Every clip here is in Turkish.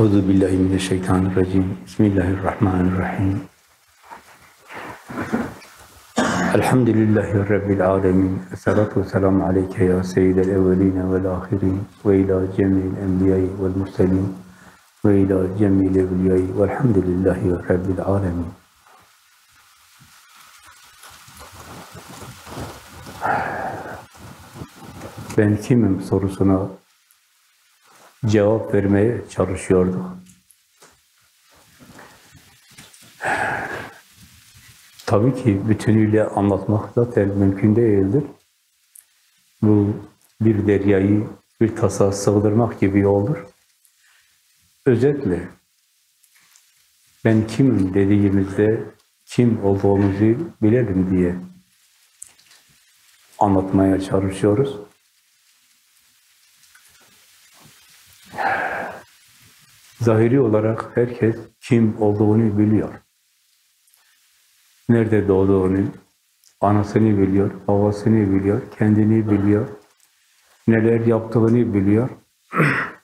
Euzu billahi mineşşeytanirracim. Bismillahirrahmanirrahim. Elhamdülillahi Rabbil alemin. Esselatu vesselamu aleyke ya seyyidel evveline vel ahirin. Ve ila cemil enbiyayı vel murselin. Ve ila cemil evliyayı. Velhamdülillahi Rabbil alemin. Ben kimim sorusuna cevap vermeye çalışıyorduk. Tabii ki bütünüyle anlatmak zaten mümkün değildir. Bu bir deryayı bir tasa sığdırmak gibi olur. Özetle ben kimim dediğimizde kim olduğumuzu bilelim diye anlatmaya çalışıyoruz. Zahiri olarak herkes kim olduğunu biliyor. Nerede doğduğunu, anasını biliyor, babasını biliyor, kendini biliyor, neler yaptığını biliyor.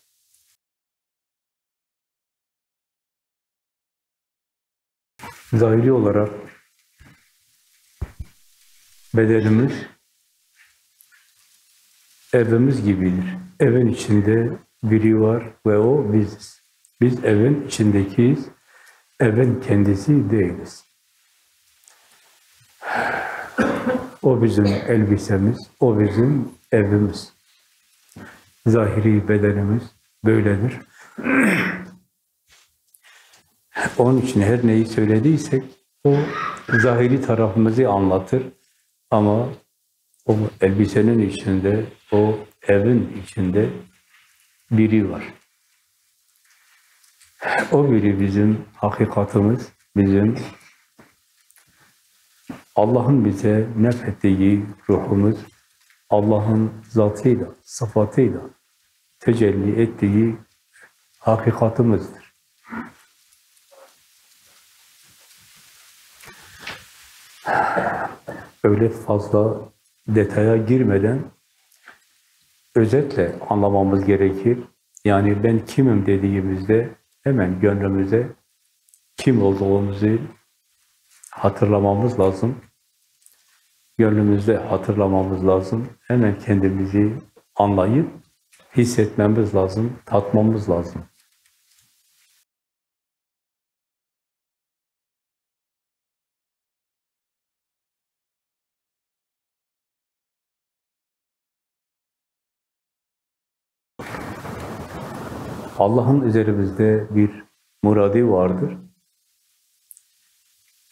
Zahiri olarak bedenimiz evimiz gibidir. Evin içinde biri var ve o biziz. Biz evin içindekiyiz, evin kendisi değiliz. O bizim elbisemiz, o bizim evimiz. Zahiri bedenimiz böyledir. Onun için her neyi söylediysek o zahiri tarafımızı anlatır. Ama o elbisenin içinde, o evin içinde biri var. O biri bizim hakikatimiz, bizim Allah'ın bize nefettiği ruhumuz, Allah'ın zatıyla, sıfatıyla tecelli ettiği hakikatimizdir. Öyle fazla detaya girmeden özetle anlamamız gerekir. Yani ben kimim dediğimizde hemen gönlümüze kim olduğumuzu hatırlamamız lazım. Gönlümüzde hatırlamamız lazım. Hemen kendimizi anlayıp hissetmemiz lazım, tatmamız lazım. Allah'ın üzerimizde bir muradi vardır.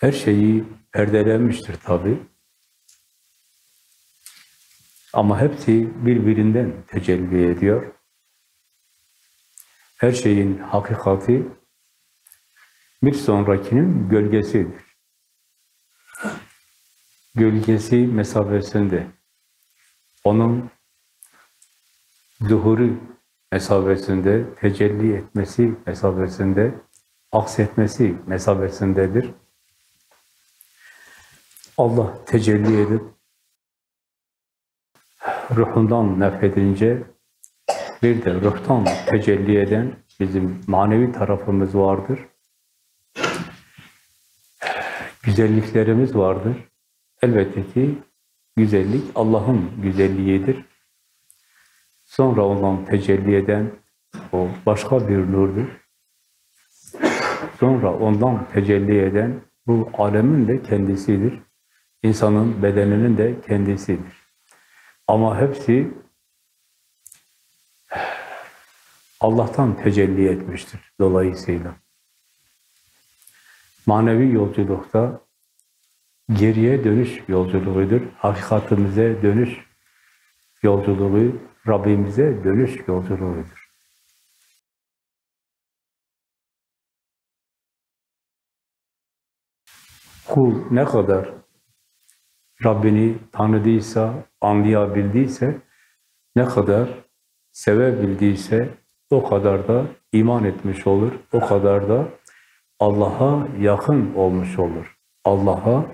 Her şeyi perdelenmiştir tabi. Ama hepsi birbirinden tecelli ediyor. Her şeyin hakikati bir sonrakinin gölgesidir. Gölgesi mesafesinde. Onun zuhuru mesafesinde, tecelli etmesi mesafesinde, aksetmesi mesafesindedir. Allah tecelli edip ruhundan nefedince bir de ruhtan tecelli eden bizim manevi tarafımız vardır. Güzelliklerimiz vardır. Elbette ki güzellik Allah'ın güzelliğidir. Sonra ondan tecelli eden o başka bir nurdur. Sonra ondan tecelli eden bu alemin de kendisidir. İnsanın bedeninin de kendisidir. Ama hepsi Allah'tan tecelli etmiştir dolayısıyla. Manevi yolculukta geriye dönüş yolculuğudur. Hakikatimize dönüş yolculuğu, Rabbimize dönüş yolculuğudur. Kul ne kadar Rabbini tanıdıysa, anlayabildiyse, ne kadar sevebildiyse o kadar da iman etmiş olur, o kadar da Allah'a yakın olmuş olur. Allah'a,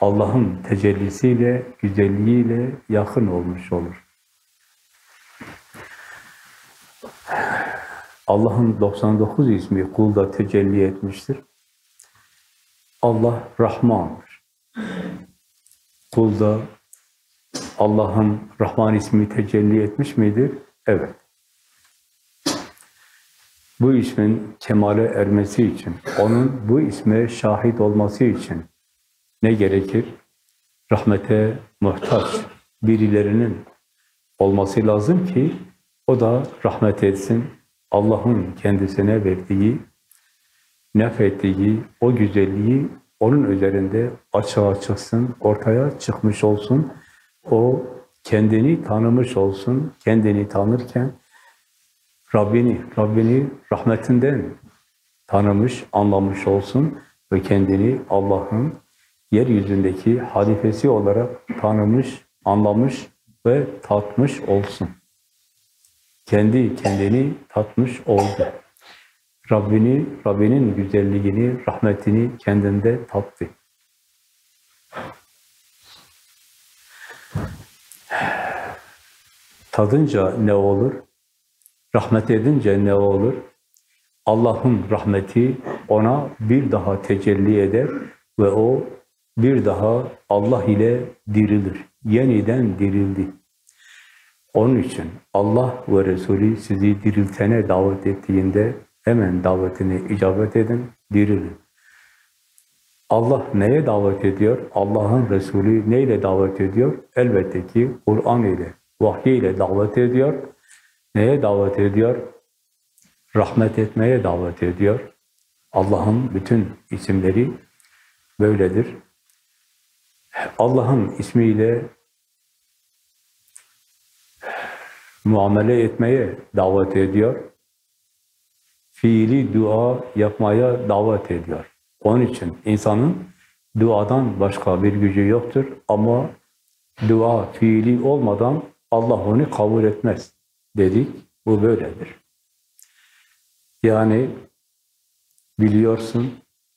Allah'ın tecellisiyle, güzelliğiyle yakın olmuş olur. Allah'ın 99 ismi kulda tecelli etmiştir. Allah Rahman'dır. Kulda Allah'ın Rahman ismi tecelli etmiş midir? Evet. Bu ismin kemale ermesi için, onun bu isme şahit olması için ne gerekir? Rahmete muhtaç birilerinin olması lazım ki o da rahmet etsin. Allah'ın kendisine verdiği, nefettiği o güzelliği onun üzerinde açığa çıksın, ortaya çıkmış olsun. O kendini tanımış olsun. Kendini tanırken Rabbini, Rabbini rahmetinden tanımış, anlamış olsun ve kendini Allah'ın yeryüzündeki halifesi olarak tanımış, anlamış ve tatmış olsun. Kendi kendini tatmış oldu. Rabbini, Rabbinin güzelliğini, rahmetini kendinde tattı. Tadınca ne olur? Rahmet edince ne olur? Allah'ın rahmeti ona bir daha tecelli eder ve o bir daha Allah ile dirilir. Yeniden dirildi. Onun için Allah ve Resulü sizi diriltene davet ettiğinde hemen davetine icabet edin, dirilin. Allah neye davet ediyor? Allah'ın Resulü neyle davet ediyor? Elbette ki Kur'an ile, vahiy ile davet ediyor. Neye davet ediyor? Rahmet etmeye davet ediyor. Allah'ın bütün isimleri böyledir. Allah'ın ismiyle muamele etmeye davet ediyor. Fiili dua yapmaya davet ediyor. Onun için insanın duadan başka bir gücü yoktur ama dua fiili olmadan Allah onu kabul etmez dedik. Bu böyledir. Yani biliyorsun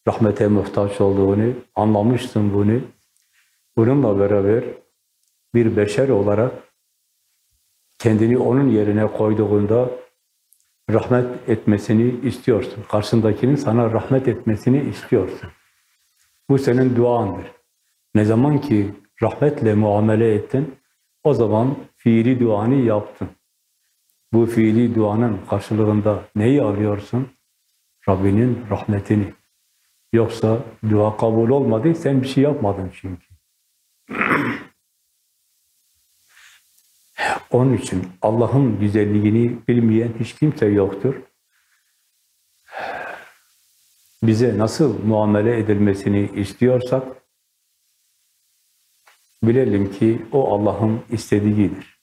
rahmete muhtaç olduğunu, anlamışsın bunu. Bununla beraber bir beşer olarak kendini onun yerine koyduğunda rahmet etmesini istiyorsun. Karşındakinin sana rahmet etmesini istiyorsun. Bu senin duandır. Ne zaman ki rahmetle muamele ettin, o zaman fiili duanı yaptın. Bu fiili duanın karşılığında neyi alıyorsun? Rabbinin rahmetini. Yoksa dua kabul olmadı, sen bir şey yapmadın çünkü. Onun için Allah'ın güzelliğini bilmeyen hiç kimse yoktur. Bize nasıl muamele edilmesini istiyorsak, bilelim ki o Allah'ın istediğidir.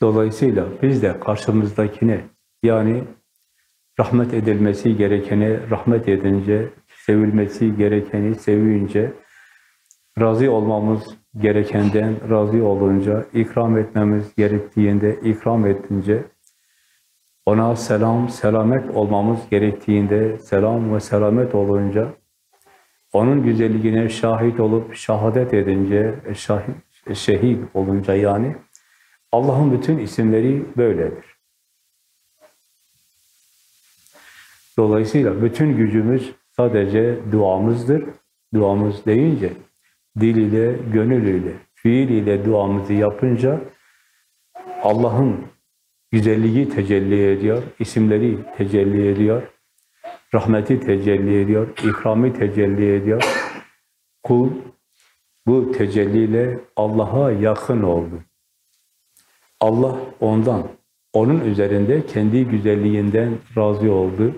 Dolayısıyla biz de karşımızdakine, yani rahmet edilmesi gerekene rahmet edince, sevilmesi gerekeni sevince, razı olmamız gerekenden razı olunca, ikram etmemiz gerektiğinde ikram ettince, ona selam, selamet olmamız gerektiğinde selam ve selamet olunca, onun güzelliğine şahit olup şahadet edince, şahit, şehit olunca yani, Allah'ın bütün isimleri böyledir. Dolayısıyla bütün gücümüz sadece duamızdır. Duamız deyince dil ile, gönül ile, fiil ile duamızı yapınca Allah'ın güzelliği tecelli ediyor, isimleri tecelli ediyor, rahmeti tecelli ediyor, ikramı tecelli ediyor. Kul bu tecelliyle Allah'a yakın oldu. Allah ondan, onun üzerinde kendi güzelliğinden razı oldu.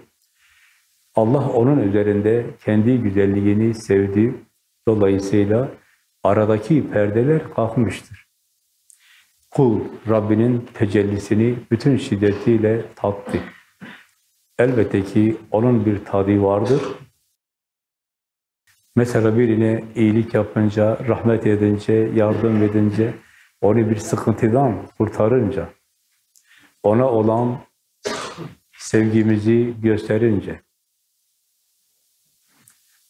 Allah onun üzerinde kendi güzelliğini sevdi. Dolayısıyla aradaki perdeler kalkmıştır. Kul Rabbinin tecellisini bütün şiddetiyle tattı. Elbette ki onun bir tadı vardır. Mesela birine iyilik yapınca, rahmet edince, yardım edince, onu bir sıkıntıdan kurtarınca, ona olan sevgimizi gösterince,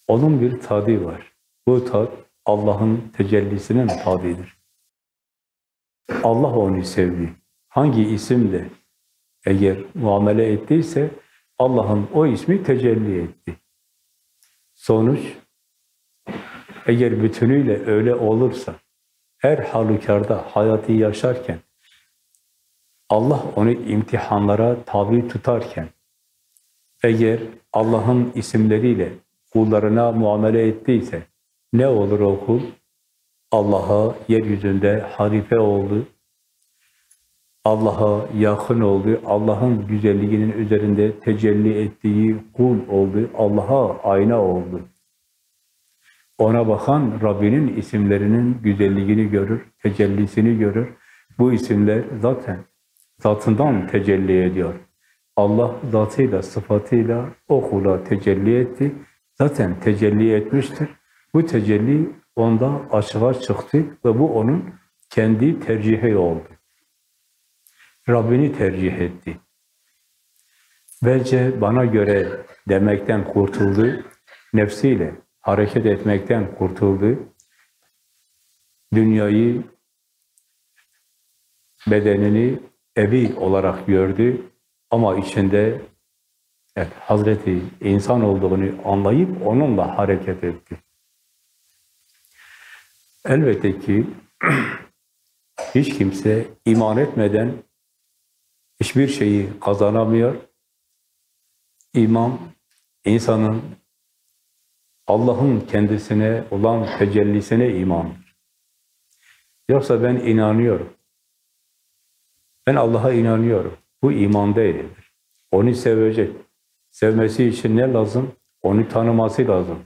onun bir tadı var. Bu tat Allah'ın tecellisinin tadıdır. Allah onu sevdi. Hangi isimle eğer muamele ettiyse Allah'ın o ismi tecelli etti. Sonuç eğer bütünüyle öyle olursa her halükarda hayatı yaşarken Allah onu imtihanlara tabi tutarken eğer Allah'ın isimleriyle kullarına muamele ettiyse ne olur o kul? Allah'a yeryüzünde harife oldu, Allah'a yakın oldu, Allah'ın güzelliğinin üzerinde tecelli ettiği kul oldu, Allah'a ayna oldu. Ona bakan Rabbinin isimlerinin güzelliğini görür, tecellisini görür. Bu isimler zaten zatından tecelli ediyor. Allah zatıyla, sıfatıyla o kula tecelli etti. Zaten tecelli etmiştir. Bu tecelli onda açığa çıktı ve bu onun kendi tercihi oldu. Rabbini tercih etti. Bence bana göre demekten kurtuldu. Nefsiyle hareket etmekten kurtuldu. Dünyayı, bedenini evi olarak gördü. Ama içinde evet, Hazreti insan olduğunu anlayıp onunla hareket etti. Elbette ki hiç kimse iman etmeden hiçbir şeyi kazanamıyor. İman, insanın Allah'ın kendisine olan tecellisine imandır. Yoksa ben inanıyorum. Ben Allah'a inanıyorum. Bu iman değildir. Onu sevecek. Sevmesi için ne lazım? Onu tanıması lazım.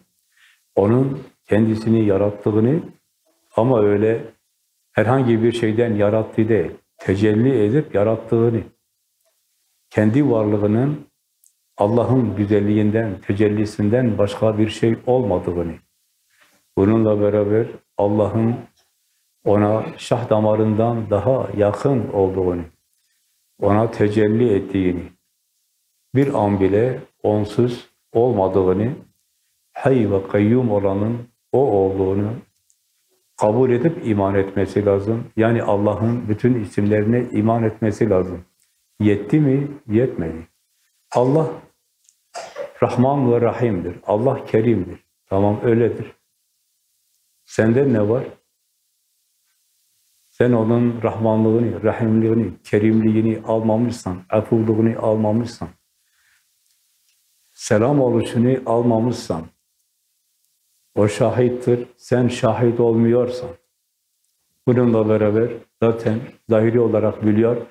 Onun kendisini yarattığını ama öyle herhangi bir şeyden yarattığı değil, tecelli edip yarattığını, kendi varlığının Allah'ın güzelliğinden, tecellisinden başka bir şey olmadığını, bununla beraber Allah'ın ona şah damarından daha yakın olduğunu, ona tecelli ettiğini, bir an bile onsuz olmadığını, hay ve kayyum olanın o olduğunu kabul edip iman etmesi lazım. Yani Allah'ın bütün isimlerine iman etmesi lazım. Yetti mi? Yetmedi. Allah Rahman ve Rahim'dir. Allah Kerim'dir. Tamam öyledir. Sende ne var? Sen onun Rahmanlığını, Rahimliğini, Kerimliğini almamışsan, afuvluğunu almamışsan, selam oluşunu almamışsan, o şahittir, sen şahit olmuyorsan, bununla beraber zaten zahiri olarak biliyor,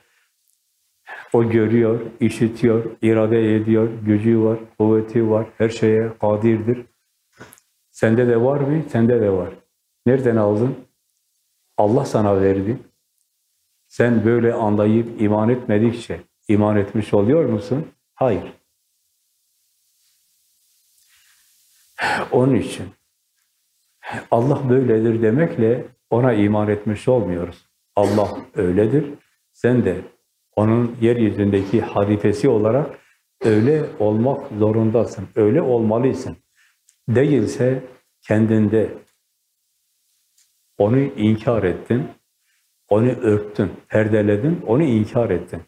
o görüyor, işitiyor, irade ediyor, gücü var, kuvveti var, her şeye kadirdir. Sende de var mı? Sende de var. Nereden aldın? Allah sana verdi. Sen böyle anlayıp iman etmedikçe iman etmiş oluyor musun? Hayır. Onun için Allah böyledir demekle ona iman etmiş olmuyoruz. Allah öyledir. Sen de onun yeryüzündeki halifesi olarak öyle olmak zorundasın. Öyle olmalısın. Değilse kendinde onu inkar ettin, onu örttün, perdeledin, onu inkar ettin.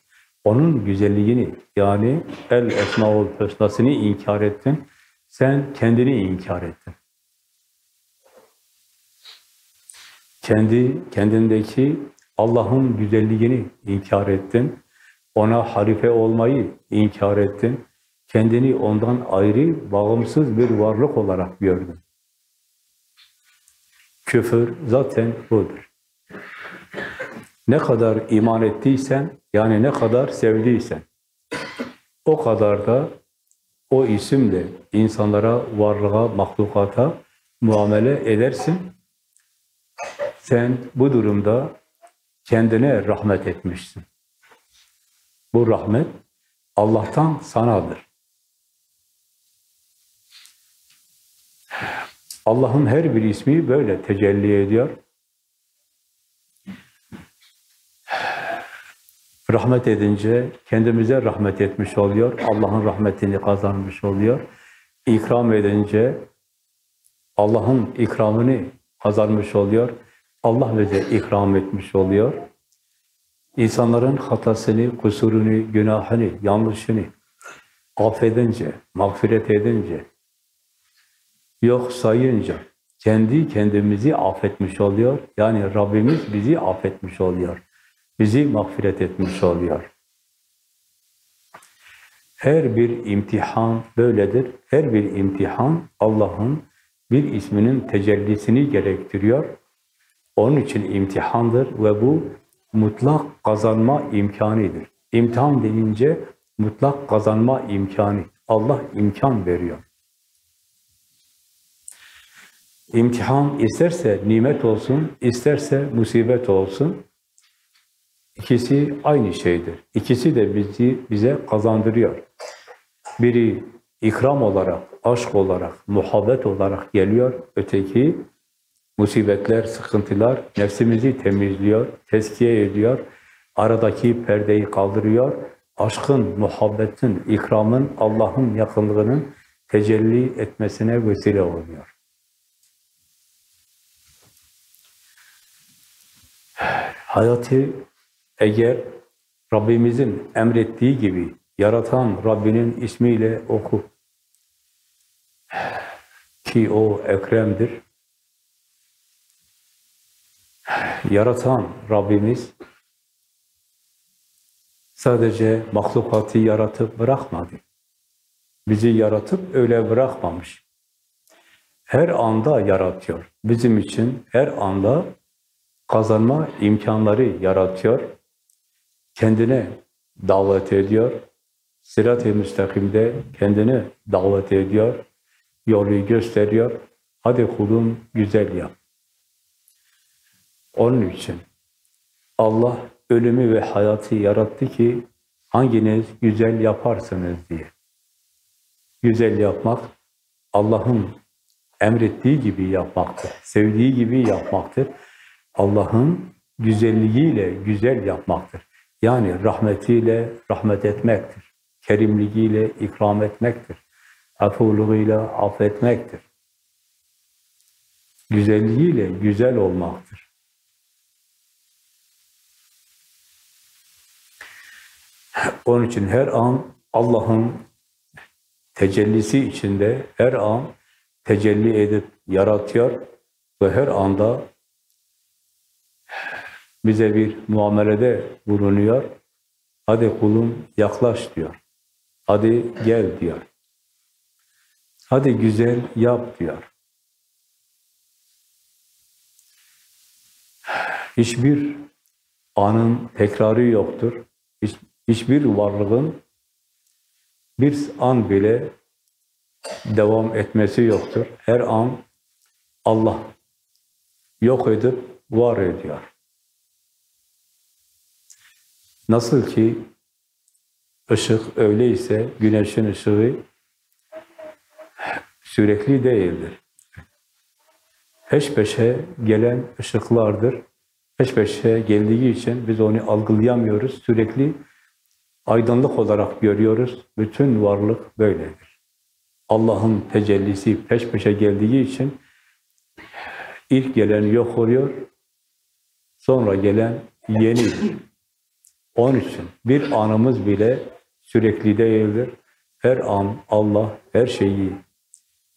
Onun güzelliğini yani el esmaul hüsnasını inkar ettin. Sen kendini inkar ettin. Kendi kendindeki Allah'ın güzelliğini inkar ettin. Ona harife olmayı inkar ettin. Kendini ondan ayrı, bağımsız bir varlık olarak gördün. Küfür zaten budur. Ne kadar iman ettiysen, yani ne kadar sevdiysen, o kadar da o isimle insanlara, varlığa, mahlukata muamele edersin. Sen bu durumda kendine rahmet etmişsin. Bu rahmet Allah'tan sanadır. Allah'ın her bir ismi böyle tecelli ediyor. Rahmet edince kendimize rahmet etmiş oluyor. Allah'ın rahmetini kazanmış oluyor. İkram edince Allah'ın ikramını kazanmış oluyor. Allah bize ikram etmiş oluyor. insanların hatasını, kusurunu, günahını, yanlışını affedince, mağfiret edince, yok sayınca, kendi kendimizi affetmiş oluyor. Yani Rabbimiz bizi affetmiş oluyor. Bizi mağfiret etmiş oluyor. Her bir imtihan böyledir. Her bir imtihan Allah'ın bir isminin tecellisini gerektiriyor. Onun için imtihandır ve bu mutlak kazanma imkanıdır. İmtihan deyince mutlak kazanma imkanı. Allah imkan veriyor. İmtihan isterse nimet olsun, isterse musibet olsun. İkisi aynı şeydir. İkisi de bizi bize kazandırıyor. Biri ikram olarak, aşk olarak, muhabbet olarak geliyor. Öteki musibetler, sıkıntılar nefsimizi temizliyor, teskiye ediyor. Aradaki perdeyi kaldırıyor. Aşkın, muhabbetin, ikramın, Allah'ın yakınlığının tecelli etmesine vesile oluyor. Hayatı eğer Rabbimizin emrettiği gibi yaratan Rabbinin ismiyle oku. Ki o Ekrem'dir. Yaratan Rabbimiz sadece mahlukatı yaratıp bırakmadı. Bizi yaratıp öyle bırakmamış. Her anda yaratıyor. Bizim için her anda kazanma imkanları yaratıyor. Kendine davet ediyor. Sirat-i müstakimde kendini davet ediyor. Yolu gösteriyor. Hadi kulum güzel yap. Onun için Allah ölümü ve hayatı yarattı ki hanginiz güzel yaparsınız diye. Güzel yapmak Allah'ın emrettiği gibi yapmaktır. Sevdiği gibi yapmaktır. Allah'ın güzelliğiyle güzel yapmaktır. Yani rahmetiyle rahmet etmektir. Kerimliğiyle ikram etmektir. Afuluğuyla affetmektir. Güzelliğiyle güzel olmaktır. Onun için her an Allah'ın tecellisi içinde her an tecelli edip yaratıyor ve her anda bize bir muamelede bulunuyor. Hadi kulum yaklaş diyor. Hadi gel diyor. Hadi güzel yap diyor. Hiçbir anın tekrarı yoktur. Hiç, hiçbir varlığın bir an bile devam etmesi yoktur. Her an Allah yok edip var ediyor. Nasıl ki ışık öyleyse güneşin ışığı sürekli değildir. Peş peşe gelen ışıklardır. Peş peşe geldiği için biz onu algılayamıyoruz. Sürekli aydınlık olarak görüyoruz. Bütün varlık böyledir. Allah'ın tecellisi peş peşe geldiği için ilk gelen yok oluyor. Sonra gelen yenidir. Onun için bir anımız bile sürekli değildir. Her an Allah her şeyi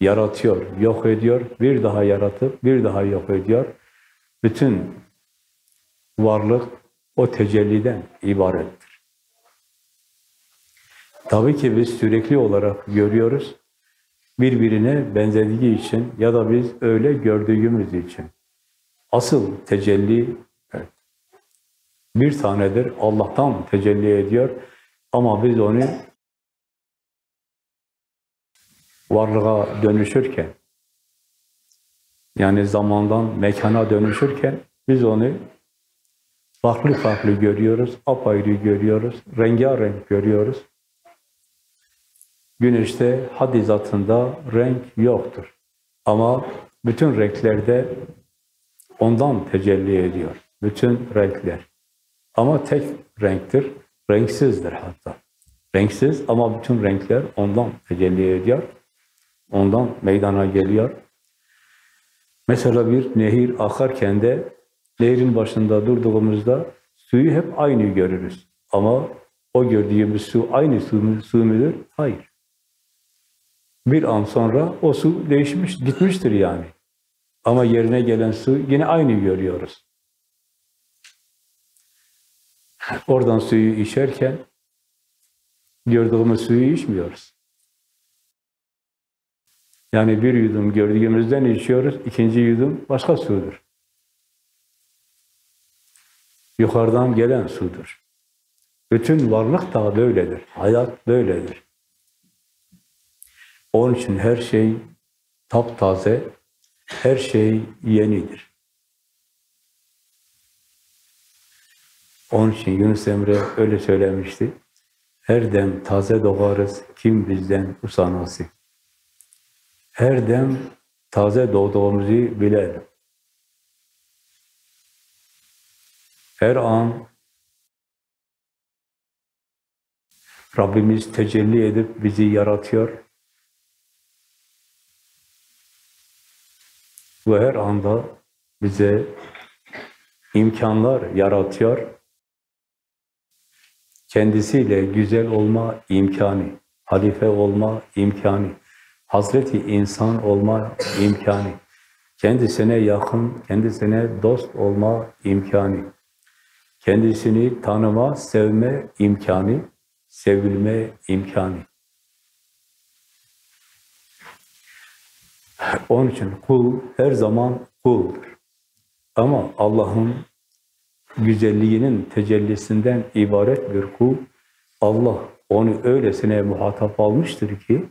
yaratıyor, yok ediyor, bir daha yaratıp bir daha yok ediyor. Bütün varlık o tecelliden ibarettir. Tabii ki biz sürekli olarak görüyoruz. Birbirine benzediği için ya da biz öyle gördüğümüz için. Asıl tecelli bir tanedir. Allah'tan tecelli ediyor. Ama biz onu varlığa dönüşürken yani zamandan mekana dönüşürken biz onu farklı farklı görüyoruz, apayrı görüyoruz, rengarenk görüyoruz. Güneşte hadizatında renk yoktur. Ama bütün renklerde ondan tecelli ediyor. Bütün renkler. Ama tek renktir, renksizdir hatta. Renksiz ama bütün renkler ondan tecelli ediyor. Ondan meydana geliyor. Mesela bir nehir akarken de nehrin başında durduğumuzda Suyu hep aynı görürüz. Ama o gördüğümüz su aynı su, su mudur? Hayır. Bir an sonra o su değişmiş, gitmiştir yani. Ama yerine gelen su yine aynı görüyoruz. Oradan suyu içerken gördüğümüz suyu içmiyoruz. Yani bir yudum gördüğümüzden içiyoruz, ikinci yudum başka sudur. Yukarıdan gelen sudur. Bütün varlık da böyledir. Hayat böyledir. Onun için her şey taptaze, her şey yenidir. Onun için Yunus Emre öyle söylemişti. Her dem taze doğarız, kim bizden usanası. Her dem taze doğduğumuzu bilelim. Her an Rabbimiz tecelli edip bizi yaratıyor. Ve her anda bize imkanlar yaratıyor. Kendisiyle güzel olma imkanı, halife olma imkanı, Hazreti insan olma imkanı, kendisine yakın, kendisine dost olma imkanı, kendisini tanıma, sevme imkanı, sevilme imkanı. Onun için kul her zaman kuldur. Ama Allah'ın güzelliğinin tecellisinden ibaret bir kul, Allah onu öylesine muhatap almıştır ki,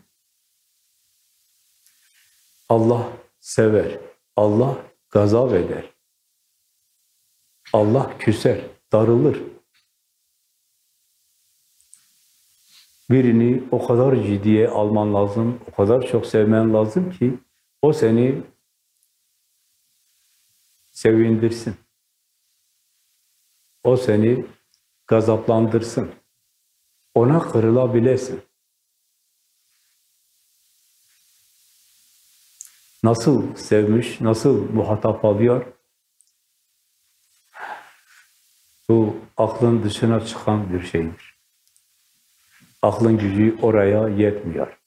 Allah sever, Allah gazap eder, Allah küser, darılır. Birini o kadar ciddiye alman lazım, o kadar çok sevmen lazım ki, o seni sevindirsin. O seni gazaplandırsın. Ona kırılabilesin. Nasıl sevmiş, nasıl muhatap alıyor? Bu aklın dışına çıkan bir şeydir. Aklın gücü oraya yetmiyor.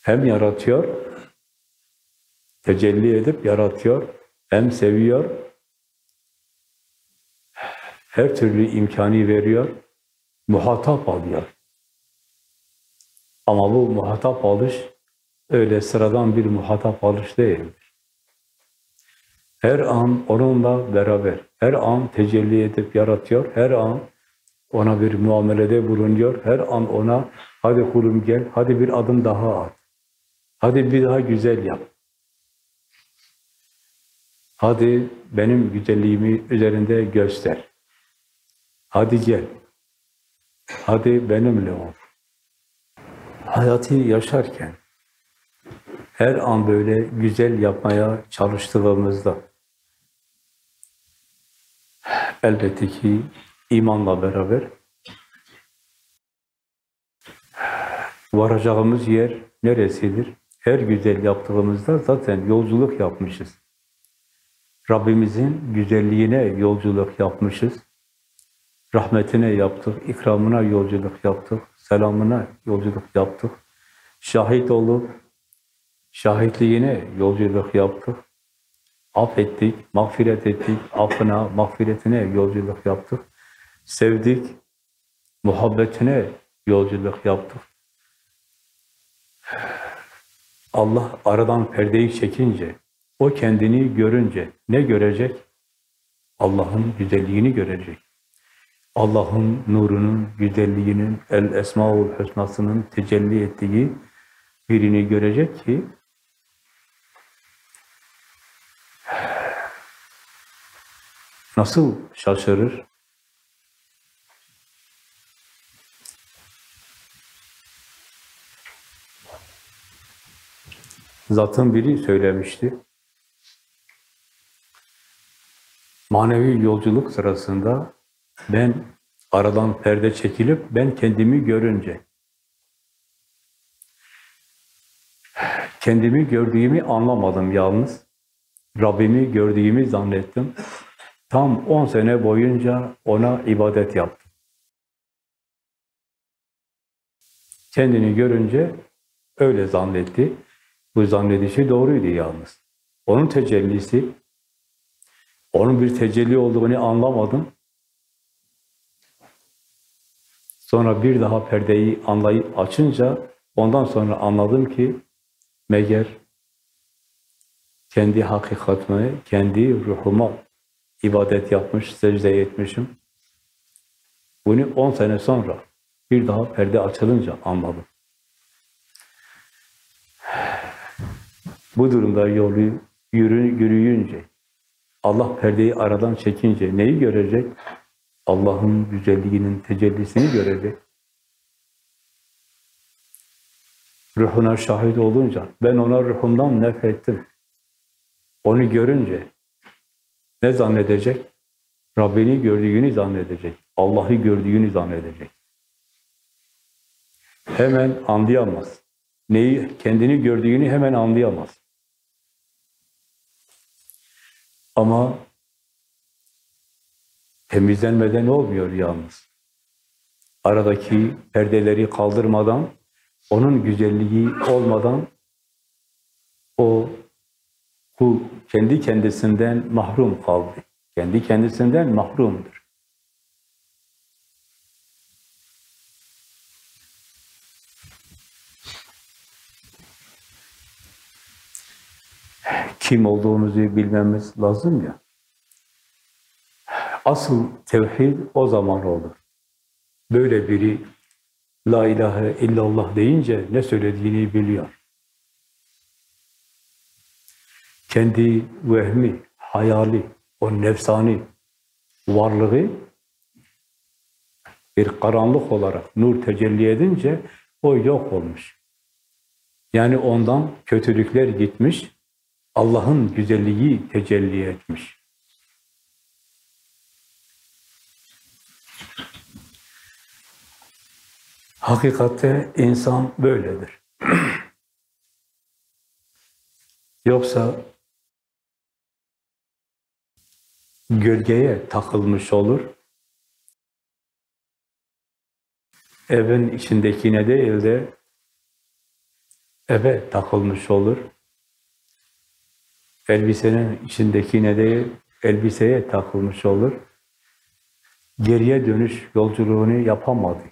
Hem yaratıyor, tecelli edip yaratıyor, hem seviyor, her türlü imkanı veriyor, muhatap alıyor. Ama bu muhatap alış öyle sıradan bir muhatap alış değildir. Her an onunla beraber, her an tecelli edip yaratıyor, her an ona bir muamelede bulunuyor, her an ona hadi kulum gel, hadi bir adım daha at, hadi bir daha güzel yap. Hadi benim güzelliğimi üzerinde göster. Hadi gel. Hadi benimle ol. Hayatı yaşarken her an böyle güzel yapmaya çalıştığımızda elbette ki imanla beraber varacağımız yer neresidir? Her güzel yaptığımızda zaten yolculuk yapmışız. Rabbimizin güzelliğine yolculuk yapmışız. Rahmetine yaptık, ikramına yolculuk yaptık, selamına yolculuk yaptık. Şahit olup şahitliğine yolculuk yaptık. Affettik, mağfiret ettik, affına, mağfiretine yolculuk yaptık. Sevdik, muhabbetine yolculuk yaptık. Allah aradan perdeyi çekince, o kendini görünce ne görecek? Allah'ın güzelliğini görecek. Allah'ın nurunun, güzelliğinin, el esmaul husnasının tecelli ettiği birini görecek ki nasıl şaşırır? Zatın biri söylemişti. Manevi yolculuk sırasında ben aradan perde çekilip ben kendimi görünce kendimi gördüğümü anlamadım yalnız. Rabbimi gördüğümü zannettim. Tam 10 sene boyunca ona ibadet yaptı. Kendini görünce öyle zannetti. Bu zannedişi doğruydu yalnız. Onun tecellisi, onun bir tecelli olduğunu anlamadım. Sonra bir daha perdeyi anlayıp açınca ondan sonra anladım ki meğer kendi hakikatime, kendi ruhuma ibadet yapmış, secde etmişim. Bunu 10 sene sonra bir daha perde açılınca anladım. Bu durumda yolu yürü, yürüyünce, Allah perdeyi aradan çekince neyi görecek? Allah'ın güzelliğinin tecellisini görecek. Ruhuna şahit olunca, ben ona ruhumdan nefrettim. Onu görünce ne zannedecek? Rabbini gördüğünü zannedecek. Allah'ı gördüğünü zannedecek. Hemen anlayamaz. Neyi, kendini gördüğünü hemen anlayamaz. Ama temizlenmeden olmuyor yalnız. Aradaki perdeleri kaldırmadan, onun güzelliği olmadan o kul kendi kendisinden mahrum kaldı. Kendi kendisinden mahrumdur. Kim olduğumuzu bilmemiz lazım ya. Asıl tevhid o zaman olur. Böyle biri La ilahe illallah deyince ne söylediğini biliyor. Kendi vehmi, hayali, o nefsani varlığı bir karanlık olarak nur tecelli edince o yok olmuş. Yani ondan kötülükler gitmiş, Allah'ın güzelliği tecelli etmiş. Hakikatte insan böyledir. Yoksa gölgeye takılmış olur. Evin içindekine değil de eve takılmış olur. Elbisenin içindekine değil, elbiseye takılmış olur. Geriye dönüş yolculuğunu yapamadı.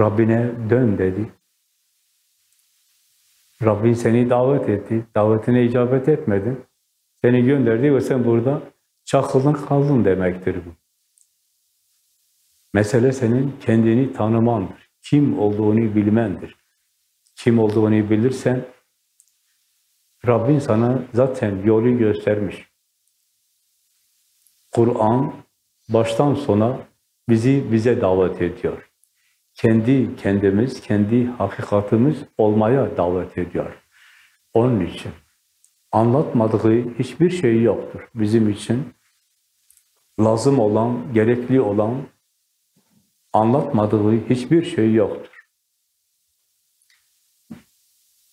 Rabbine dön dedi. Rabbin seni davet etti. Davetine icabet etmedin. Seni gönderdi ve sen burada çakıldın kaldın demektir bu. Mesele senin kendini tanımandır. Kim olduğunu bilmendir. Kim olduğunu bilirsen Rabbin sana zaten yolu göstermiş. Kur'an baştan sona bizi bize davet ediyor kendi kendimiz, kendi hakikatimiz olmaya davet ediyor. Onun için anlatmadığı hiçbir şey yoktur bizim için. Lazım olan, gerekli olan, anlatmadığı hiçbir şey yoktur.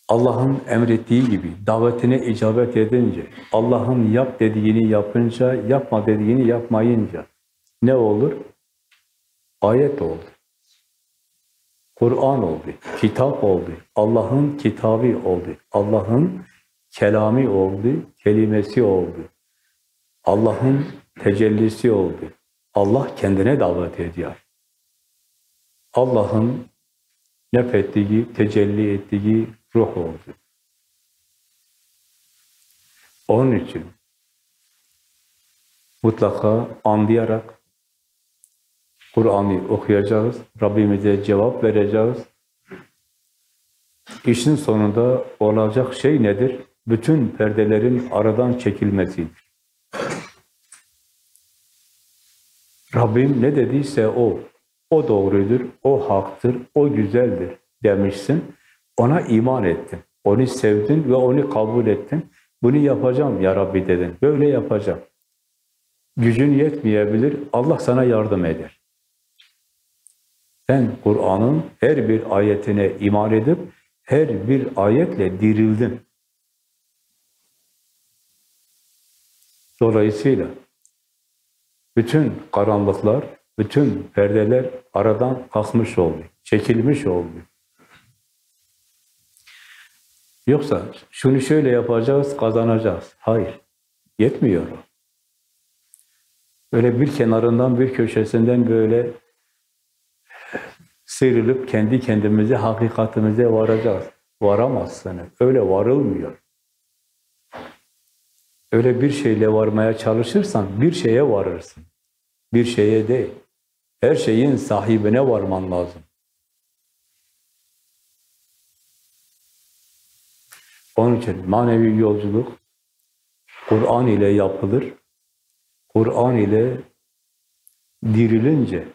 Allah'ın emrettiği gibi davetine icabet edince, Allah'ın yap dediğini yapınca, yapma dediğini yapmayınca ne olur? Ayet oldu. Kur'an oldu, kitap oldu, Allah'ın kitabı oldu, Allah'ın kelami oldu, kelimesi oldu. Allah'ın tecellisi oldu. Allah kendine davet ediyor. Allah'ın nefettiği, tecelli ettiği ruh oldu. Onun için mutlaka anlayarak Kur'an'ı okuyacağız, Rabbimize cevap vereceğiz. İşin sonunda olacak şey nedir? Bütün perdelerin aradan çekilmesidir. Rabbim ne dediyse o, o doğrudur, o haktır, o güzeldir demişsin. Ona iman ettin, onu sevdin ve onu kabul ettin. Bunu yapacağım ya Rabbi dedin, böyle yapacağım. Gücün yetmeyebilir, Allah sana yardım eder. Sen Kur'an'ın her bir ayetine iman edip her bir ayetle dirildin. Dolayısıyla bütün karanlıklar, bütün perdeler aradan kalkmış oldu, çekilmiş oldu. Yoksa şunu şöyle yapacağız, kazanacağız. Hayır, yetmiyor. Öyle bir kenarından, bir köşesinden böyle sıyrılıp kendi kendimize, hakikatimize varacağız. Varamazsınız. Öyle varılmıyor. Öyle bir şeyle varmaya çalışırsan bir şeye varırsın. Bir şeye değil. Her şeyin sahibine varman lazım. Onun için manevi yolculuk Kur'an ile yapılır. Kur'an ile dirilince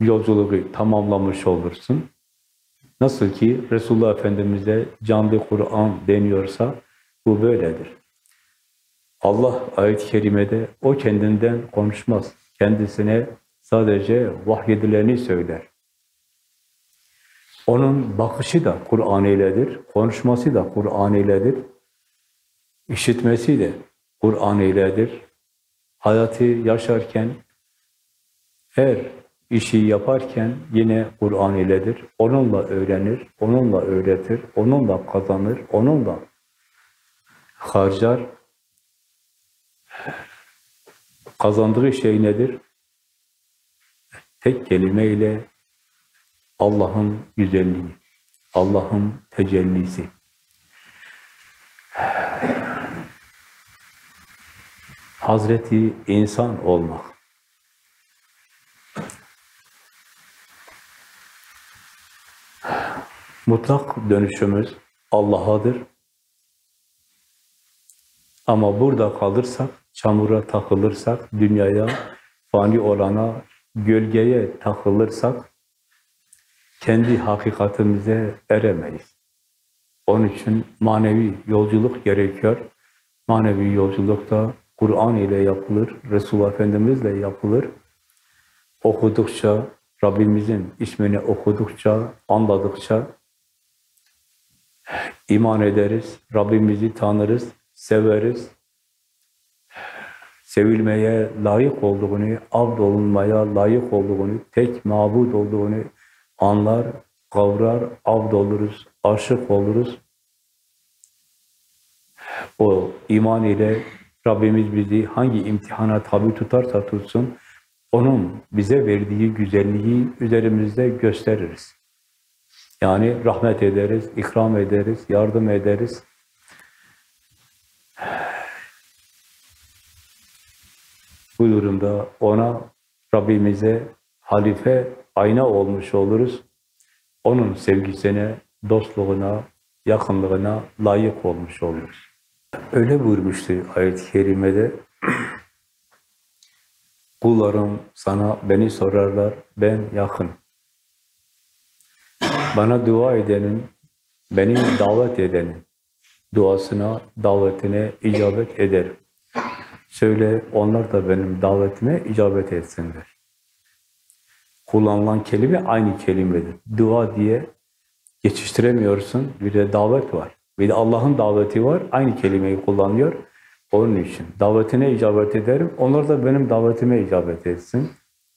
yolculuğu tamamlamış olursun. Nasıl ki Resulullah Efendimiz'e canlı Kur'an deniyorsa bu böyledir. Allah ayet-i kerimede o kendinden konuşmaz. Kendisine sadece vahyedileni söyler. Onun bakışı da Kur'an iledir, konuşması da Kur'an iledir, işitmesi de Kur'an iledir. Hayatı yaşarken, her işi yaparken yine Kur'an iledir. Onunla öğrenir, onunla öğretir, onunla kazanır, onunla harcar. Kazandığı şey nedir? Tek kelimeyle Allah'ın güzelliği, Allah'ın tecellisi. Hazreti insan olmak. Mutlak dönüşümüz Allah'adır. Ama burada kalırsak, çamura takılırsak, dünyaya, fani olana, gölgeye takılırsak, kendi hakikatimize eremeyiz. Onun için manevi yolculuk gerekiyor. Manevi yolculuk da Kur'an ile yapılır, Resulullah Efendimizle yapılır. Okudukça, Rabbimizin ismini okudukça, anladıkça iman ederiz, Rabbimizi tanırız, severiz. Sevilmeye layık olduğunu, abd olunmaya layık olduğunu, tek mabud olduğunu anlar, kavrar, abd oluruz, aşık oluruz. O iman ile Rabbimiz bizi hangi imtihana tabi tutarsa tutsun, onun bize verdiği güzelliği üzerimizde gösteririz. Yani rahmet ederiz, ikram ederiz, yardım ederiz. Bu durumda ona, Rabbimize halife, ayna olmuş oluruz. Onun sevgisine, dostluğuna, yakınlığına layık olmuş oluruz. Öyle buyurmuştu ayet-i kerimede. Kullarım sana beni sorarlar, ben yakın. Bana dua edenin, beni davet edenin duasına, davetine icabet ederim. Söyle onlar da benim davetime icabet etsinler. Kullanılan kelime aynı kelimedir. Dua diye geçiştiremiyorsun. Bir de davet var. Bir de Allah'ın daveti var. Aynı kelimeyi kullanıyor. Onun için davetine icabet ederim. Onlar da benim davetime icabet etsin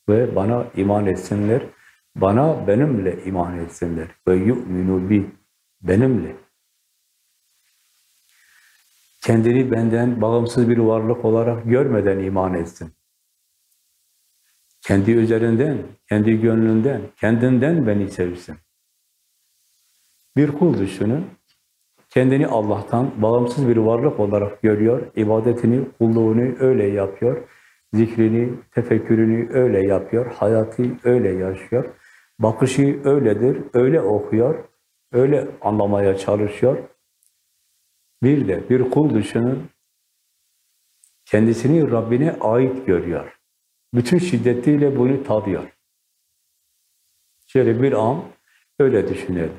ve bana iman etsinler. Bana benimle iman etsinler. Ve yu'minu bi benimle. Kendini benden bağımsız bir varlık olarak görmeden iman etsin. Kendi üzerinden, kendi gönlünden, kendinden beni sevsin. Bir kul düşünün, kendini Allah'tan bağımsız bir varlık olarak görüyor, ibadetini, kulluğunu öyle yapıyor, zikrini, tefekkürünü öyle yapıyor, hayatı öyle yaşıyor, bakışı öyledir, öyle okuyor, öyle anlamaya çalışıyor. Bir de bir kul düşünün, kendisini Rabbine ait görüyor. Bütün şiddetiyle bunu tadıyor. Şöyle bir an öyle düşünelim.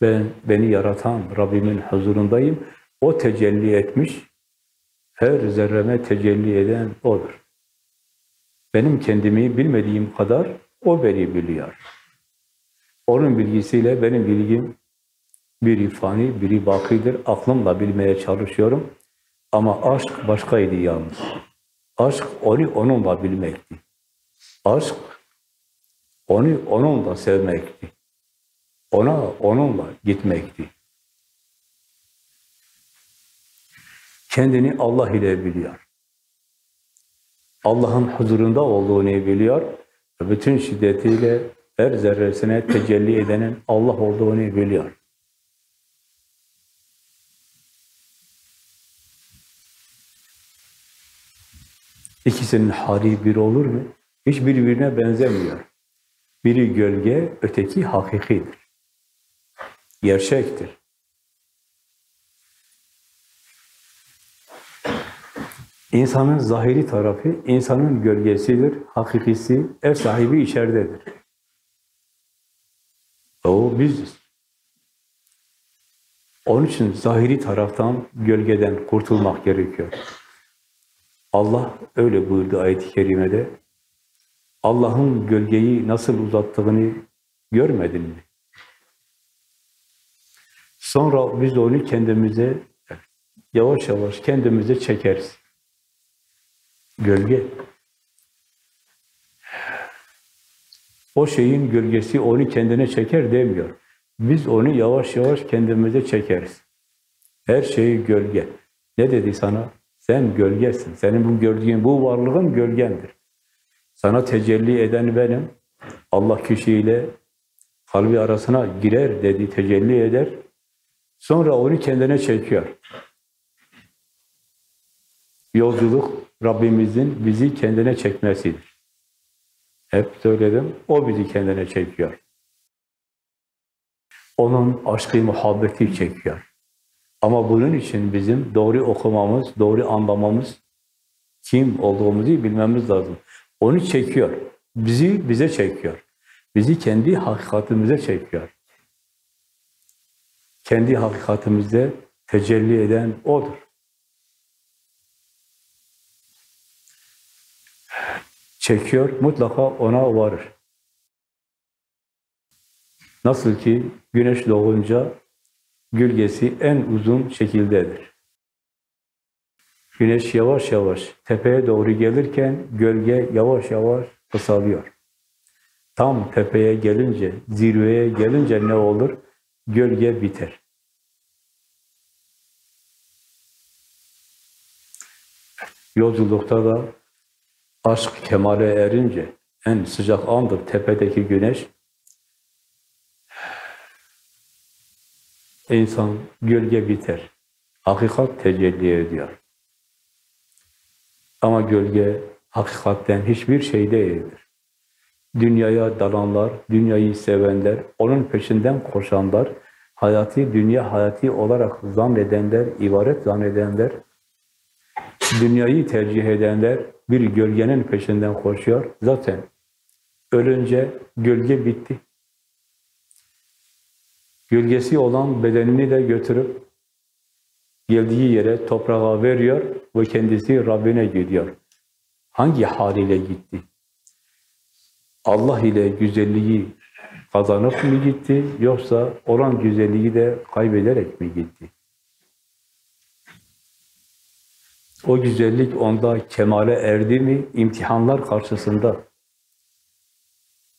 Ben beni yaratan Rabbimin huzurundayım. O tecelli etmiş. Her zerreme tecelli eden O'dur. Benim kendimi bilmediğim kadar O beni biliyor. Onun bilgisiyle benim bilgim Biri fani, biri bakidir. Aklımla bilmeye çalışıyorum. Ama aşk başkaydı yalnız. Aşk onu onunla bilmekti. Aşk onu onunla sevmekti. Ona onunla gitmekti. Kendini Allah ile biliyor. Allah'ın huzurunda olduğunu biliyor. Bütün şiddetiyle her zerresine tecelli edenin Allah olduğunu biliyor. İkisinin hali bir olur mu? Hiç birbirine benzemiyor. Biri gölge, öteki hakikidir. Gerçektir. İnsanın zahiri tarafı, insanın gölgesidir, hakikisi, ev sahibi içeridedir. O biziz. Onun için zahiri taraftan, gölgeden kurtulmak gerekiyor. Allah öyle buyurdu ayet-i kerimede. Allah'ın gölgeyi nasıl uzattığını görmedin mi? Sonra biz onu kendimize yavaş yavaş kendimize çekeriz. Gölge. O şeyin gölgesi onu kendine çeker demiyor. Biz onu yavaş yavaş kendimize çekeriz. Her şey gölge. Ne dedi sana? Sen gölgesin. Senin bu gördüğün, bu varlığın gölgendir. Sana tecelli eden benim. Allah kişiyle kalbi arasına girer dedi, tecelli eder. Sonra onu kendine çekiyor. Yolculuk Rabbimizin bizi kendine çekmesidir. Hep söyledim, o bizi kendine çekiyor. Onun aşkı, muhabbeti çekiyor. Ama bunun için bizim doğru okumamız, doğru anlamamız, kim olduğumuzu bilmemiz lazım. Onu çekiyor. Bizi bize çekiyor. Bizi kendi hakikatimize çekiyor. Kendi hakikatimizde tecelli eden O'dur. Çekiyor, mutlaka ona varır. Nasıl ki güneş doğunca gölgesi en uzun şekildedir. Güneş yavaş yavaş tepeye doğru gelirken gölge yavaş yavaş kısalıyor. Tam tepeye gelince, zirveye gelince ne olur? Gölge biter. Yolculukta da aşk kemale erince en sıcak andır tepedeki güneş. İnsan gölge biter. Hakikat tecelli ediyor. Ama gölge hakikatten hiçbir şey değildir. Dünyaya dalanlar, dünyayı sevenler, onun peşinden koşanlar, hayatı dünya hayatı olarak zannedenler, ibaret zannedenler, dünyayı tercih edenler bir gölgenin peşinden koşuyor. Zaten ölünce gölge bitti. Gölgesi olan bedenini de götürüp geldiği yere toprağa veriyor ve kendisi Rabbine gidiyor. Hangi haliyle gitti? Allah ile güzelliği kazanıp mı gitti yoksa olan güzelliği de kaybederek mi gitti? O güzellik onda kemale erdi mi imtihanlar karşısında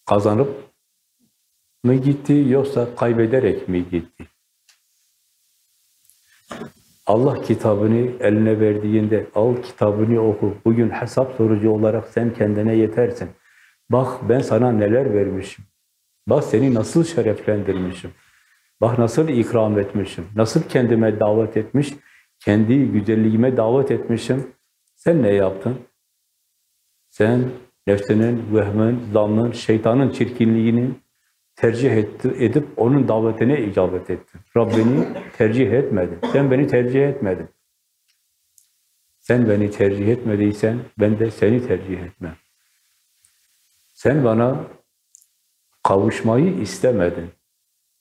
kazanıp mı gitti yoksa kaybederek mi gitti? Allah kitabını eline verdiğinde al kitabını oku. Bugün hesap sorucu olarak sen kendine yetersin. Bak ben sana neler vermişim. Bak seni nasıl şereflendirmişim. Bak nasıl ikram etmişim. Nasıl kendime davet etmiş. Kendi güzelliğime davet etmişim. Sen ne yaptın? Sen nefsinin, vehmin, zannın, şeytanın çirkinliğini tercih etti, edip onun davetine icabet ettin. Rabbini tercih etmedin. Sen beni tercih etmedin. Sen beni tercih etmediysen ben de seni tercih etmem. Sen bana kavuşmayı istemedin.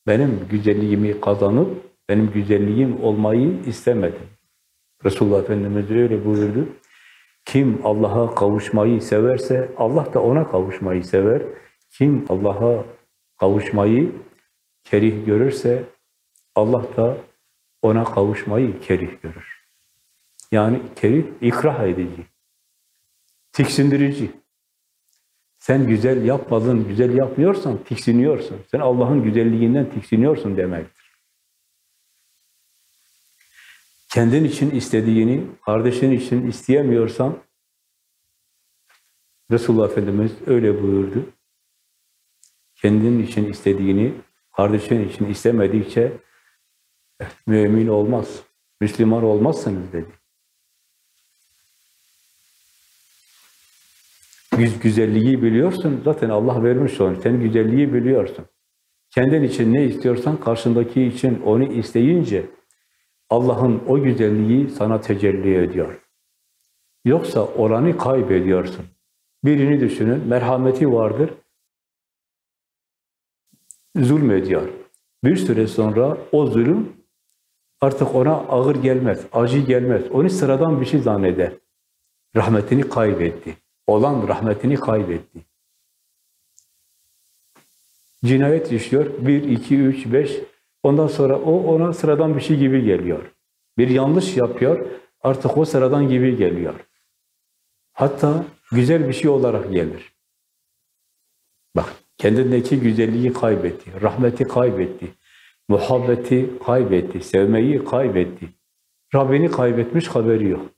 Benim güzelliğimi kazanıp benim güzelliğim olmayı istemedin. Resulullah Efendimiz öyle buyurdu. Kim Allah'a kavuşmayı severse Allah da ona kavuşmayı sever. Kim Allah'a kavuşmayı kerih görürse Allah da ona kavuşmayı kerih görür. Yani kerih, ikrah edici, tiksindirici. Sen güzel yapmadın, güzel yapmıyorsan tiksiniyorsun. Sen Allah'ın güzelliğinden tiksiniyorsun demektir. Kendin için istediğini, kardeşin için isteyemiyorsan, Resulullah Efendimiz öyle buyurdu. Kendin için istediğini, kardeşin için istemedikçe mümin olmaz, Müslüman olmazsınız dedi. Güz güzelliği biliyorsun, zaten Allah vermiş onu. Sen güzelliği biliyorsun. Kendin için ne istiyorsan karşındaki için onu isteyince Allah'ın o güzelliği sana tecelli ediyor. Yoksa oranı kaybediyorsun. Birini düşünün, merhameti vardır, zulmediyor. Bir süre sonra o zulüm artık ona ağır gelmez, acı gelmez. Onu sıradan bir şey zanneder. Rahmetini kaybetti. Olan rahmetini kaybetti. Cinayet işliyor. Bir, iki, üç, beş. Ondan sonra o ona sıradan bir şey gibi geliyor. Bir yanlış yapıyor. Artık o sıradan gibi geliyor. Hatta güzel bir şey olarak gelir. Bak kendindeki güzelliği kaybetti. Rahmeti kaybetti. Muhabbeti kaybetti. Sevmeyi kaybetti. Rabbini kaybetmiş haberi yok.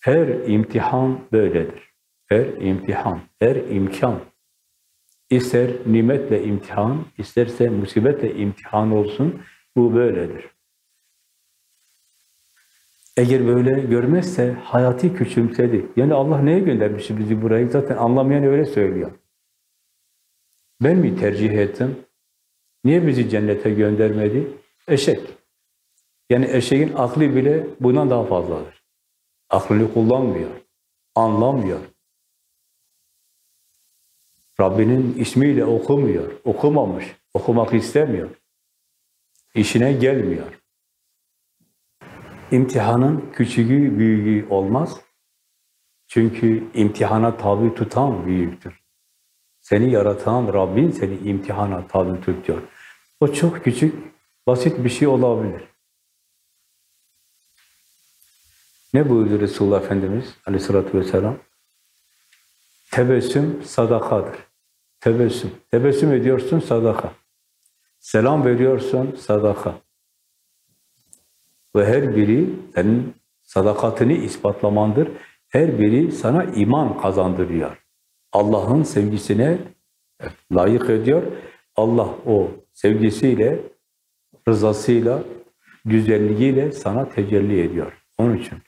Her imtihan böyledir. Her imtihan, her imkan. İster nimetle imtihan, isterse musibetle imtihan olsun, bu böyledir. Eğer böyle görmezse hayatı küçümsedi. Yani Allah neye göndermiş bizi buraya? Zaten anlamayan öyle söylüyor. Ben mi tercih ettim? Niye bizi cennete göndermedi? Eşek. Yani eşeğin aklı bile bundan daha fazladır. Aklını kullanmıyor, anlamıyor. Rabbinin ismiyle okumuyor, okumamış, okumak istemiyor. İşine gelmiyor. İmtihanın küçüğü büyüğü olmaz. Çünkü imtihana tabi tutan büyüktür. Seni yaratan Rabbin seni imtihana tabi tutuyor. O çok küçük, basit bir şey olabilir. Ne buyurdu Resulullah Efendimiz aleyhissalatü vesselam? Tebessüm sadakadır. Tebessüm. Tebessüm ediyorsun sadaka. Selam veriyorsun sadaka. Ve her biri senin sadakatini ispatlamandır. Her biri sana iman kazandırıyor. Allah'ın sevgisine layık ediyor. Allah o sevgisiyle, rızasıyla, güzelliğiyle sana tecelli ediyor. Onun için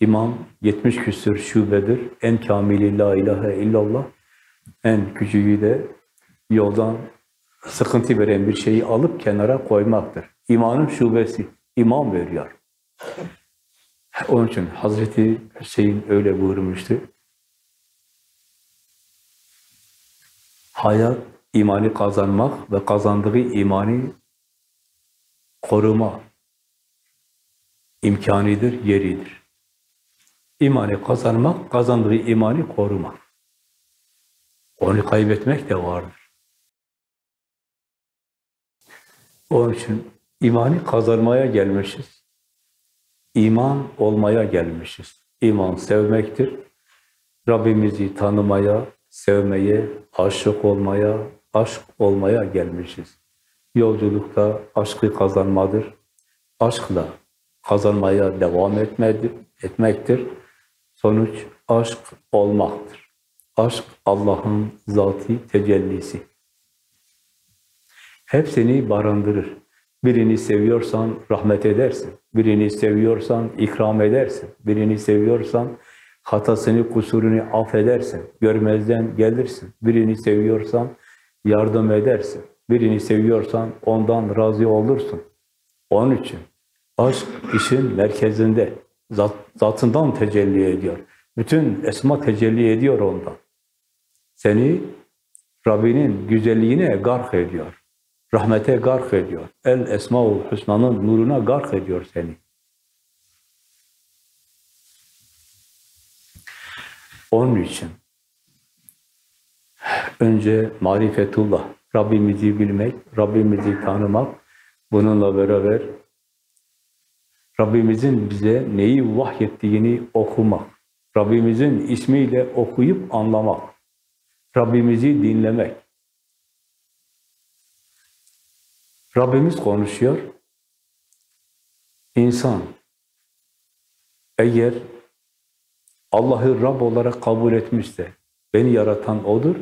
İmam 70 küsur şubedir. En kamili la ilahe illallah. En küçüğü de yoldan sıkıntı veren bir şeyi alıp kenara koymaktır. İmanın şubesi. İmam veriyor. Onun için Hazreti Hüseyin öyle buyurmuştu. Hayat, imani kazanmak ve kazandığı imani koruma imkanidir, yeridir. İmanı kazanmak, kazandığı imanı korumak. Onu kaybetmek de vardır. Onun için imanı kazanmaya gelmişiz. İman olmaya gelmişiz. İman sevmektir. Rabbimizi tanımaya, sevmeye, aşık olmaya, aşk olmaya gelmişiz. Yolculukta aşkı kazanmadır. Aşkla kazanmaya devam etmektir. Sonuç aşk olmaktır. Aşk Allah'ın zati tecellisi. Hepsini barındırır. Birini seviyorsan rahmet edersin. Birini seviyorsan ikram edersin. Birini seviyorsan hatasını, kusurunu affedersin. Görmezden gelirsin. Birini seviyorsan yardım edersin. Birini seviyorsan ondan razı olursun. Onun için aşk işin merkezinde. Zat, zatından tecelli ediyor. Bütün esma tecelli ediyor ondan. Seni Rabbinin güzelliğine gark ediyor. Rahmete gark ediyor. El Esmaul Hüsna'nın nuruna gark ediyor seni. Onun için önce marifetullah, Rabbimizi bilmek, Rabbimizi tanımak, bununla beraber Rabbimizin bize neyi vahyettiğini okumak, Rabbimizin ismiyle okuyup anlamak, Rabbimizi dinlemek. Rabbimiz konuşuyor. İnsan eğer Allah'ı Rab olarak kabul etmişse, beni yaratan O'dur,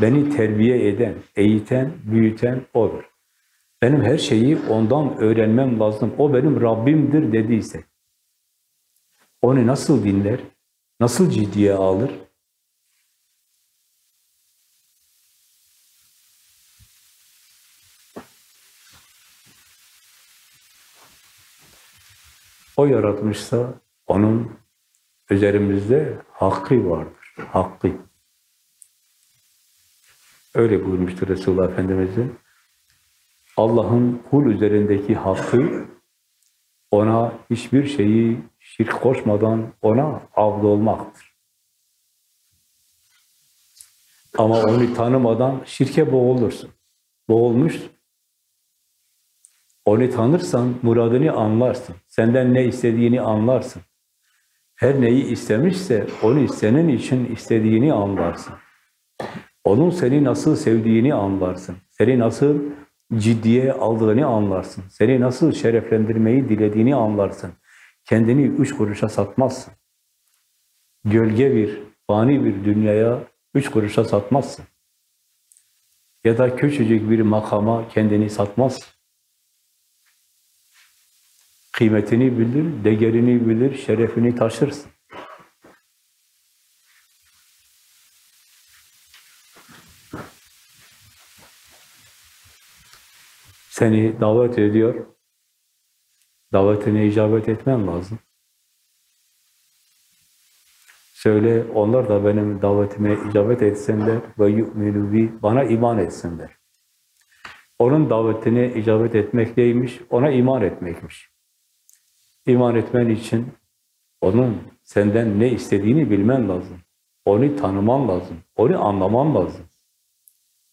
beni terbiye eden, eğiten, büyüten O'dur. Benim her şeyi O'ndan öğrenmem lazım, O benim Rabbimdir dediyse, onu nasıl dinler, nasıl ciddiye alır? O yaratmışsa onun üzerimizde hakkı vardır. Hakkı. Öyle buyurmuştur Resulullah Efendimiz'in. Allah'ın kul üzerindeki hakkı ona hiçbir şeyi şirk koşmadan ona avd olmaktır. Ama onu tanımadan şirke boğulursun. Boğulmuşsun. Onu tanırsan muradını anlarsın. Senden ne istediğini anlarsın. Her neyi istemişse onu senin için istediğini anlarsın. Onun seni nasıl sevdiğini anlarsın. Seni nasıl ciddiye aldığını anlarsın. Seni nasıl şereflendirmeyi dilediğini anlarsın. Kendini üç kuruşa satmazsın. Gölge bir, fani bir dünyaya üç kuruşa satmazsın. Ya da küçücük bir makama kendini satmazsın. Kıymetini bilir, değerini bilir, şerefini taşırsın. Seni davet ediyor, davetine icabet etmen lazım. Söyle, onlar da benim davetime icabet etsinler ve yu'minu bi, bana iman etsinler. Onun davetine icabet etmek neymiş? Ona iman etmekmiş. İman etmen için onun senden ne istediğini bilmen lazım. Onu tanıman lazım. Onu anlaman lazım.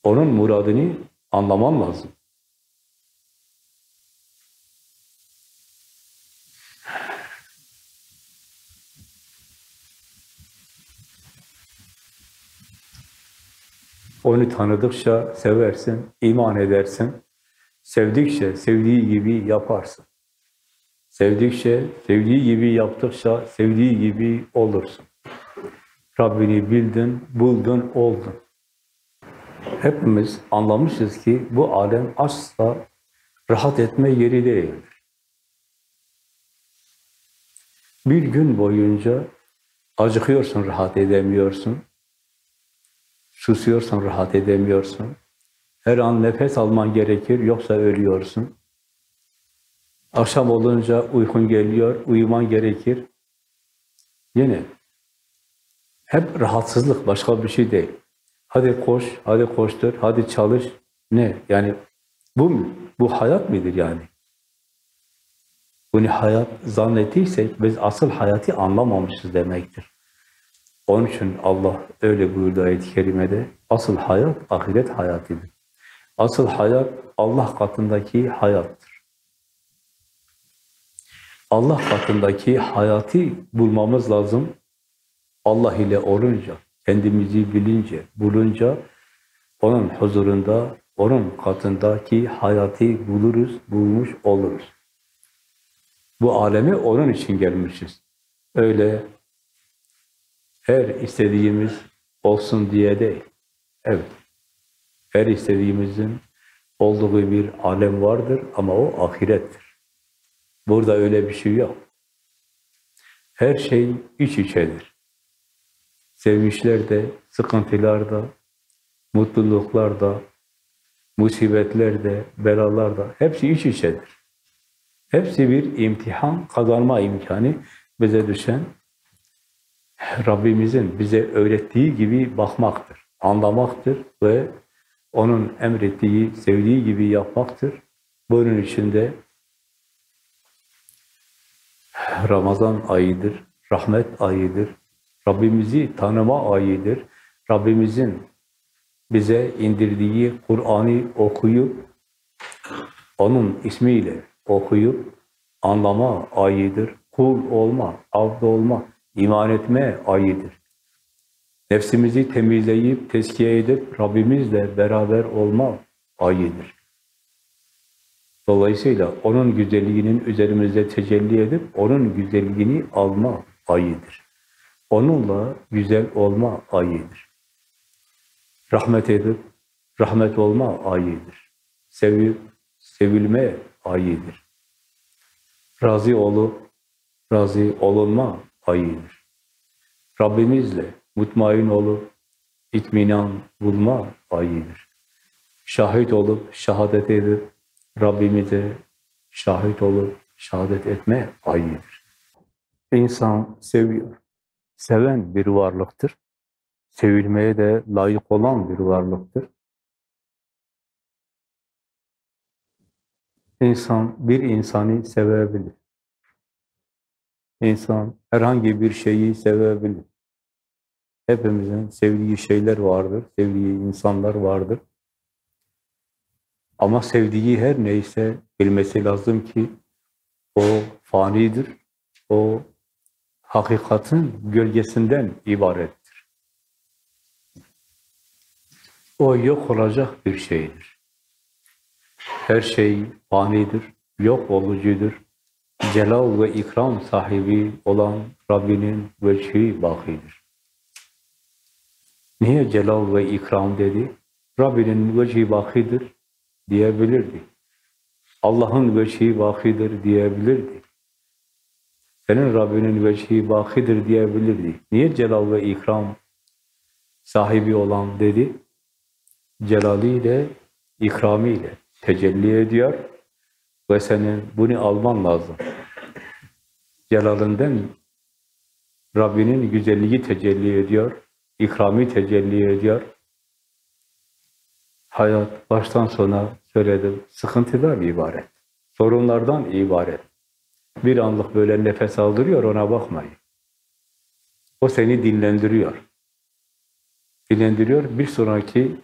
Onun muradını anlaman lazım. Onu tanıdıkça seversin, iman edersin. Sevdikçe sevdiği gibi yaparsın. Sevdikçe, sevdiği gibi yaptıkça sevdiği gibi olursun. Rabbini bildin, buldun, oldun. Hepimiz anlamışız ki bu alem asla rahat etme yeri değildir. Bir gün boyunca acıkıyorsun, rahat edemiyorsun. Susuyorsun, rahat edemiyorsun. Her an nefes alman gerekir, yoksa ölüyorsun. Akşam olunca uykun geliyor, uyuman gerekir. Yine hep rahatsızlık, başka bir şey değil. Hadi koş, hadi koştur, hadi çalış. Ne? Yani bu mu? Bu hayat mıdır yani? Bunu hayat zannettiysek biz asıl hayatı anlamamışız demektir. Onun için Allah öyle buyurdu ayet-i kerimede. Asıl hayat ahiret hayatıdır. Asıl hayat Allah katındaki hayattır. Allah katındaki hayatı bulmamız lazım. Allah ile olunca, kendimizi bilince, bulunca, onun huzurunda, onun katındaki hayatı buluruz, bulmuş oluruz. Bu alemi onun için gelmişiz. Öyle her istediğimiz olsun diye değil. Evet, her istediğimizin olduğu bir alem vardır ama o ahirettir. Burada öyle bir şey yok. Her şey iç içedir. Sevinçler de, sıkıntılar da, mutluluklar da, musibetler de, belalar da hepsi iç içedir. Hepsi bir imtihan, kazanma imkanı bize düşen Rabbimizin bize öğrettiği gibi bakmaktır, anlamaktır ve onun emrettiği, sevdiği gibi yapmaktır. Bunun içinde Ramazan ayıdır, rahmet ayıdır, Rabbimizi tanıma ayıdır, Rabbimizin bize indirdiği Kur'an'ı okuyup, onun ismiyle okuyup, anlama ayıdır. Kul olma, abd olma, iman etme ayıdır. Nefsimizi temizleyip, teskiye edip, Rabbimizle beraber olma ayıdır. Dolayısıyla onun güzelliğinin üzerimizde tecelli edip, onun güzelliğini alma ayıdır. Onunla güzel olma ayıdır. Rahmet edip, rahmet olma ayıdır. Sevip, sevilme ayıdır. Razı olup, razı olunma ayıdır. Rabbimizle mutmain olup, itminan bulma ayıdır. Şahit olup, şehadet edip, Rabbimize şahit olup, şehadet etme ayıdır. İnsan seviyor. Seven bir varlıktır. Sevilmeye de layık olan bir varlıktır. İnsan bir insanı sevebilir. İnsan herhangi bir şeyi sevebilir. Hepimizin sevdiği şeyler vardır, sevdiği insanlar vardır. Ama sevdiği her neyse bilmesi lazım ki o fanidir, o hakikatin gölgesinden ibarettir. O yok olacak bir şeydir. Her şey fanidir, yok olucudur. Celal ve ikram sahibi olan Rabbinin veçhi bakidir. Niye celal ve ikram dedi? Rabbinin veçhi bakidir diyebilirdi. Allah'ın veçhi bakidir diyebilirdi. Senin Rabbinin veçhi bakidir diyebilirdi. Niye celal ve ikram sahibi olan dedi? Celaliyle, ikramiyle tecelli ediyor ve senin bunu alman lazım. Celalinden Rabbinin güzelliği tecelli ediyor, ikrami tecelli ediyor. Hayat baştan sona söyledim, sıkıntıdan ibaret, sorunlardan ibaret. Bir anlık böyle nefes aldırıyor, ona bakmayın. O seni dinlendiriyor. Dinlendiriyor, bir sonraki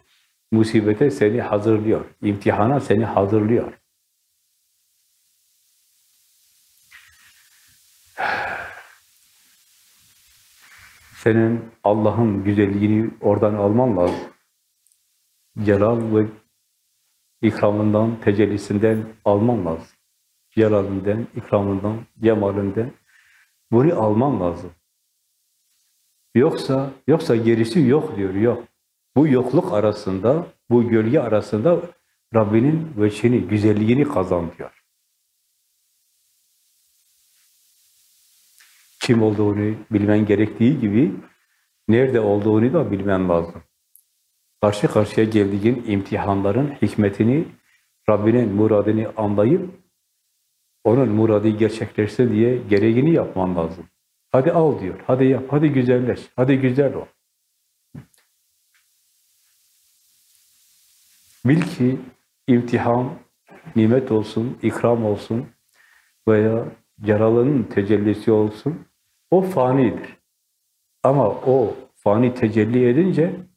musibete seni hazırlıyor. imtihana seni hazırlıyor. Senin Allah'ın güzelliğini oradan alman lazım. Celal ve ikramından, tecellisinden alman lazım. Celalinden, ikramından, cemalinden bunu alman lazım. Yoksa, yoksa gerisi yok diyor, yok. Bu yokluk arasında, bu gölge arasında Rabbinin veçhini, güzelliğini kazan diyor. Kim olduğunu bilmen gerektiği gibi, nerede olduğunu da bilmen lazım. Karşı karşıya geldiğin imtihanların hikmetini, Rabbinin muradını anlayıp, onun muradı gerçekleşsin diye gereğini yapman lazım. Hadi al diyor, hadi yap, hadi güzelleş, hadi güzel ol. Bil ki imtihan, nimet olsun, ikram olsun veya yaralının tecellisi olsun, o fanidir. Ama o fani tecelli edince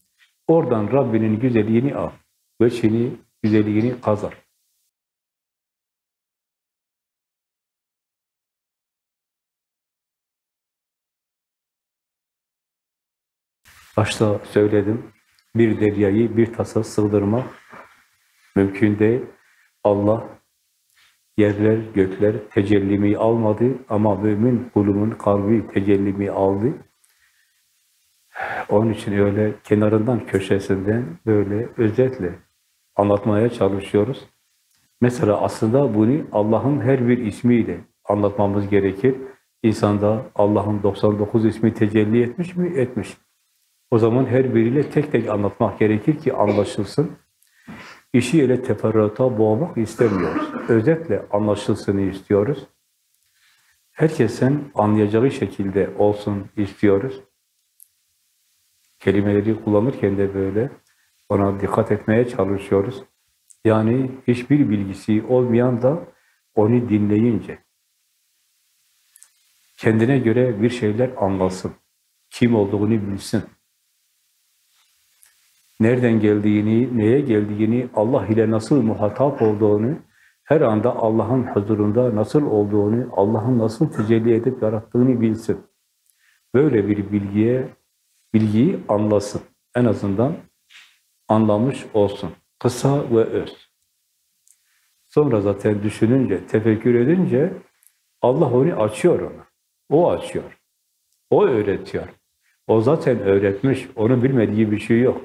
oradan Rabbinin güzelliğini al. Veçini, güzelliğini kazan. Başta söyledim, bir deryayı bir tasa sığdırmak mümkün değil. Allah yerler, gökler tecellimi almadı ama mümin kulumun kalbi tecellimi aldı. Onun için öyle kenarından, köşesinden böyle özetle anlatmaya çalışıyoruz. Mesela aslında bunu Allah'ın her bir ismiyle anlatmamız gerekir. İnsanda Allah'ın 99 ismi tecelli etmiş mi? Etmiş. O zaman her biriyle tek tek anlatmak gerekir ki anlaşılsın. İşi ile teferruata boğmak istemiyoruz. Özetle anlaşılsın istiyoruz. Herkesin anlayacağı şekilde olsun istiyoruz. Kelimeleri kullanırken de böyle ona dikkat etmeye çalışıyoruz. Yani hiçbir bilgisi olmayan da onu dinleyince kendine göre bir şeyler anlasın. Kim olduğunu bilsin. nereden geldiğini, neye geldiğini, Allah ile nasıl muhatap olduğunu, her anda Allah'ın huzurunda nasıl olduğunu, Allah'ın nasıl tecelli edip yarattığını bilsin. Böyle bir bilgiye, bilgiyi anlasın. En azından anlamış olsun. Kısa ve öz. Sonra zaten düşününce, tefekkür edince Allah onu açıyor ona. O açıyor. O öğretiyor. O zaten öğretmiş. Onun bilmediği bir şey yok.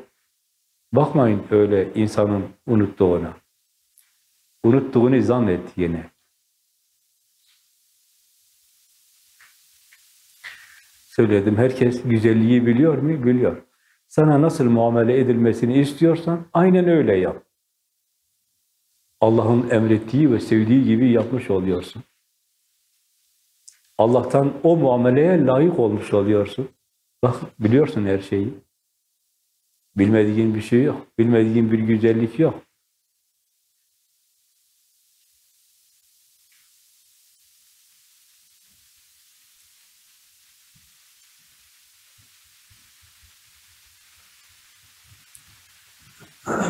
Bakmayın öyle insanın unuttuğuna. Unuttuğunu zannet Söyledim, herkes güzelliği biliyor mu? Biliyor. Sana nasıl muamele edilmesini istiyorsan aynen öyle yap. Allah'ın emrettiği ve sevdiği gibi yapmış oluyorsun. Allah'tan o muameleye layık olmuş oluyorsun. Bak biliyorsun her şeyi. Bilmediğin bir şey yok. Bilmediğin bir güzellik yok.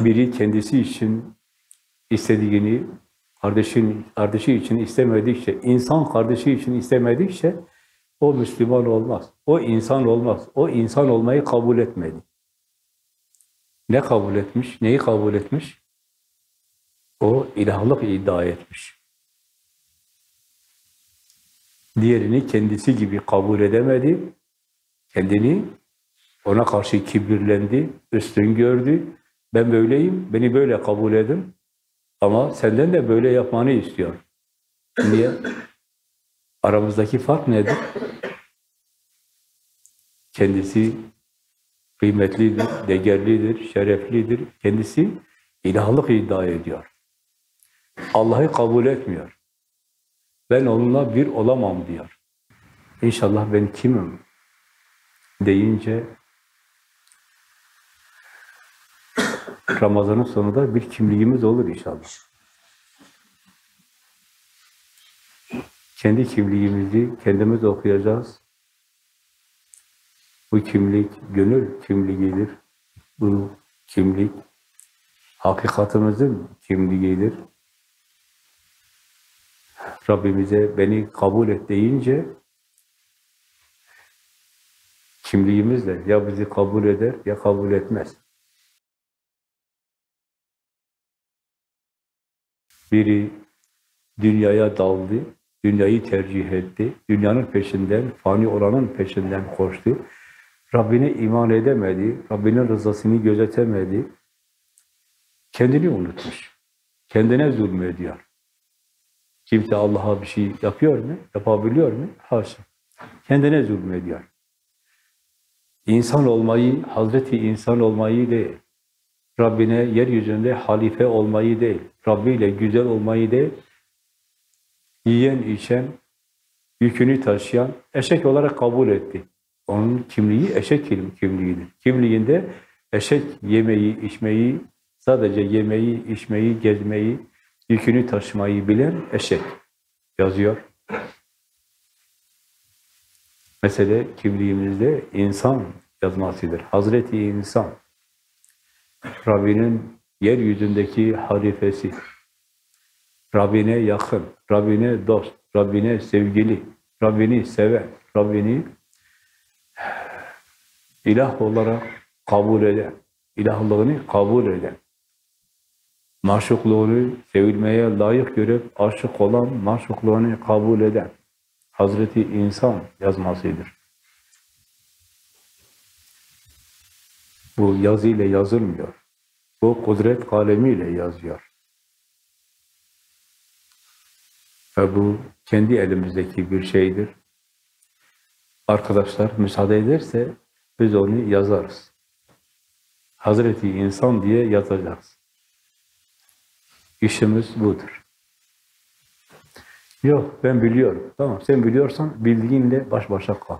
Biri kendisi için istediğini kardeşin kardeşi için istemedikçe, insan kardeşi için istemedikçe o Müslüman olmaz. O insan olmaz. O insan olmayı kabul etmedi. Ne kabul etmiş? Neyi kabul etmiş? O ilahlık iddia etmiş. Diğerini kendisi gibi kabul edemedi. Kendini ona karşı kibirlendi, üstün gördü. Ben böyleyim, beni böyle kabul edin. Ama senden de böyle yapmanı istiyor. Niye? Aramızdaki fark nedir? Kendisi kıymetlidir, değerlidir, şereflidir. Kendisi ilahlık iddia ediyor. Allah'ı kabul etmiyor. Ben onunla bir olamam diyor. İnşallah ben kimim deyince Ramazan'ın sonunda bir kimliğimiz olur inşallah. Kendi kimliğimizi kendimiz okuyacağız. Bu kimlik gönül kimliğidir. Bu kimlik hakikatimizin kimliğidir. Rabbimize beni kabul et deyince kimliğimizle ya bizi kabul eder ya kabul etmez. Biri dünyaya daldı, dünyayı tercih etti, dünyanın peşinden, fani olanın peşinden koştu. Rabbine iman edemedi, Rabbinin rızasını gözetemedi. Kendini unutmuş. Kendine zulmediyor. Kimse Allah'a bir şey yapıyor mu? Yapabiliyor mu? Haşa. Kendine zulmediyor. İnsan olmayı, Hazreti insan olmayı değil, Rabbine yeryüzünde halife olmayı değil, Rabbi ile güzel olmayı değil, yiyen, içen, yükünü taşıyan, eşek olarak kabul etti. Onun kimliği eşek kimliğidir. Kimliğinde eşek yemeyi, içmeyi, sadece yemeyi, içmeyi, gezmeyi, yükünü taşımayı bilen eşek yazıyor. Mesele kimliğimizde insan yazmasıdır. Hazreti insan. Rabbinin yeryüzündeki halifesi, Rabbine yakın, Rabbine dost, Rabbine sevgili, Rabbini seven, Rabbini ilah olarak kabul eden, ilahlığını kabul eden, maşukluğunu sevilmeye layık görüp aşık olan maşukluğunu kabul eden Hazreti insan yazmasıdır. Bu yazıyla yazılmıyor. Bu kudret kalemiyle yazıyor. Ve bu kendi elimizdeki bir şeydir. Arkadaşlar müsaade ederse biz onu yazarız. Hazreti insan diye yazacağız. İşimiz budur. Yok ben biliyorum. Tamam sen biliyorsan bildiğinle baş başa kal.